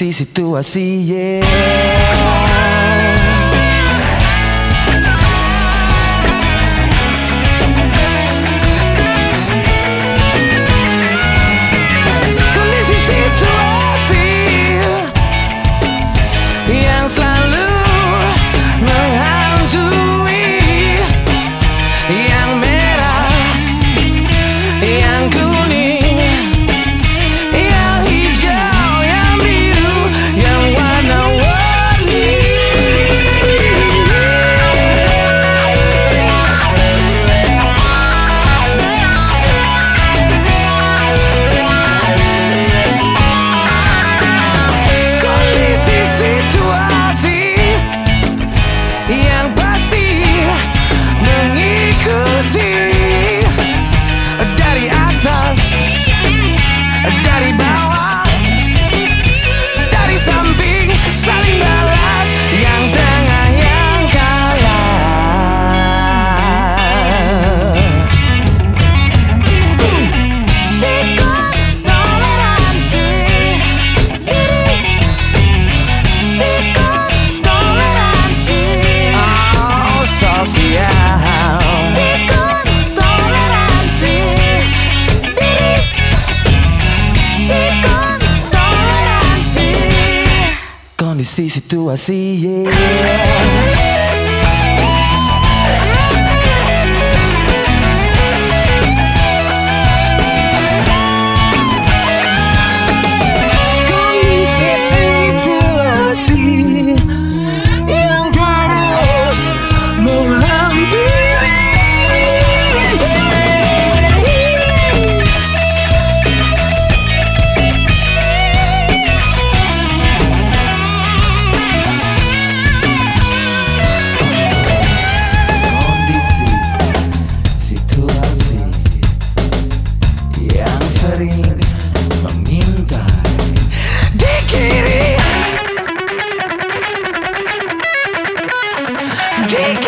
así, si tú así, yeah. hiciste tú así, yeah. take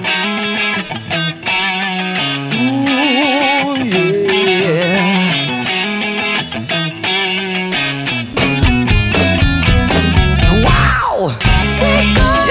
take off oh.